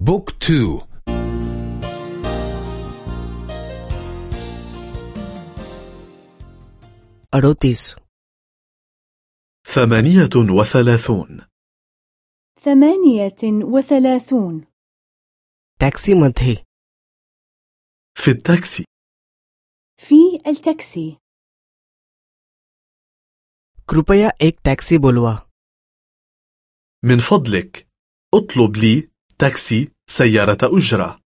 Book two. अडतीस. ثمانية وثلاثون. ثمانية وثلاثون. टॅक्सीमध्ये. في التاكسي. في التاكسي. कृपया एक टॅक्सी बोलवा. من فضلك اطلب لي تاكسي سيارة أجرة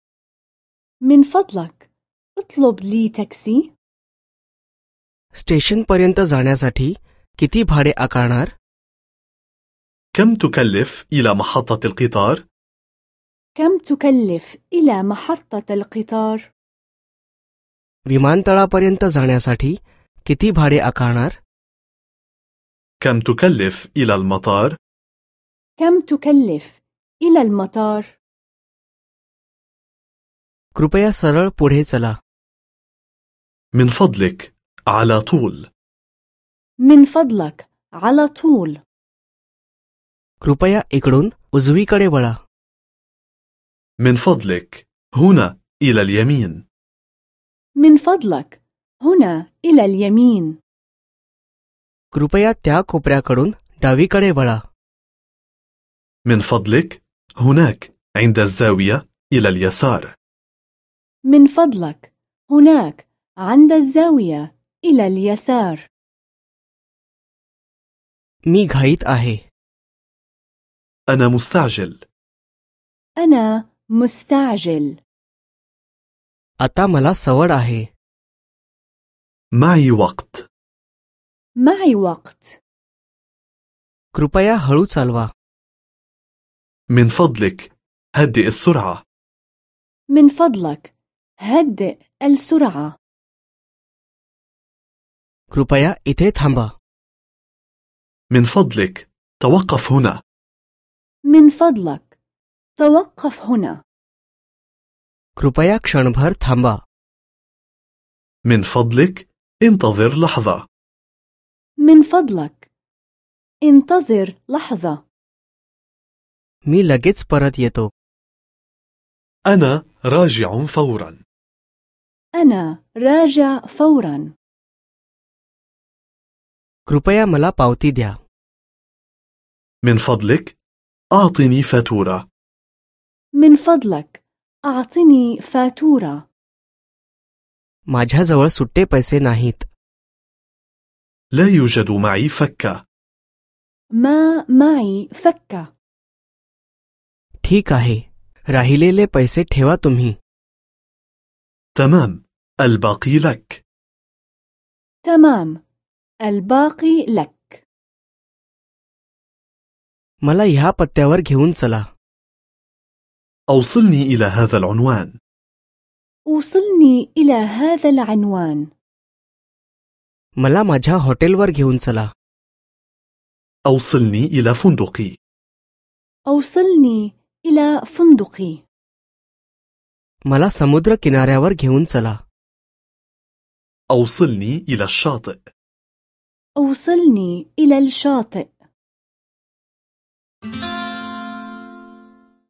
من فضلك اطلب لي تاكسي स्टेशनपर्यंत जाण्यासाठी किती भाडे आकारणार كم تكلف إلى محطة القطار؟ كم تكلف إلى محطة القطار؟ विमानतळापर्यंत जाण्यासाठी किती भाडे आकारणार كم تكلف إلى المطار؟ كم تكلف إلى المطار. كروبيا سرر بوره سلا. من فضلك على طول. من فضلك على طول. كروبيا إكرون أزوي كري بلا. من فضلك هنا إلى اليمين. من فضلك هنا إلى اليمين. كروبيا تيا كوبريا كرون داوي كري بلا. من فضلك هناك عند الزاوية إلى اليسار من فضلك هناك عند الزاوية إلى اليسار मी घाईत आहे أنا مستعجل أنا مستعجل आता मला सवड आहे معي وقت معي وقت कृपया हळू चालवा من فضلك هدئ السرعة من فضلك هدئ السرعة कृपया इथे थांबा من فضلك توقف هنا من فضلك توقف هنا कृपया क्षणभर थांबा من فضلك انتظر لحظة من فضلك انتظر لحظة मी लगेच परत येतो أنا راجع فورا أنا راجع فورا कृपया मला पावती द्या من فضلك أعطني فاتورة من فضلك أعطني فاتورة माझ्याजवळ सुट्टे पैसे नाहीत لا يوجد معي فكة ما معي فكة ठीक आहे राहिलेले पैसे ठेवा तुम्ही تمام الباقي لك تمام الباقي لك मला ह्या पत्त्यावर घेऊन चला أوصلني إلى هذا العنوان وصلني إلى هذا العنوان मला माझ्या हॉटेलवर घेऊन चला أوصلني إلى فندقي أوصلني إلى فندقي मला समुद्र किनाऱ्यावर घेऊन चला أوصلني إلى الشاطئ أوصلني إلى الشاطئ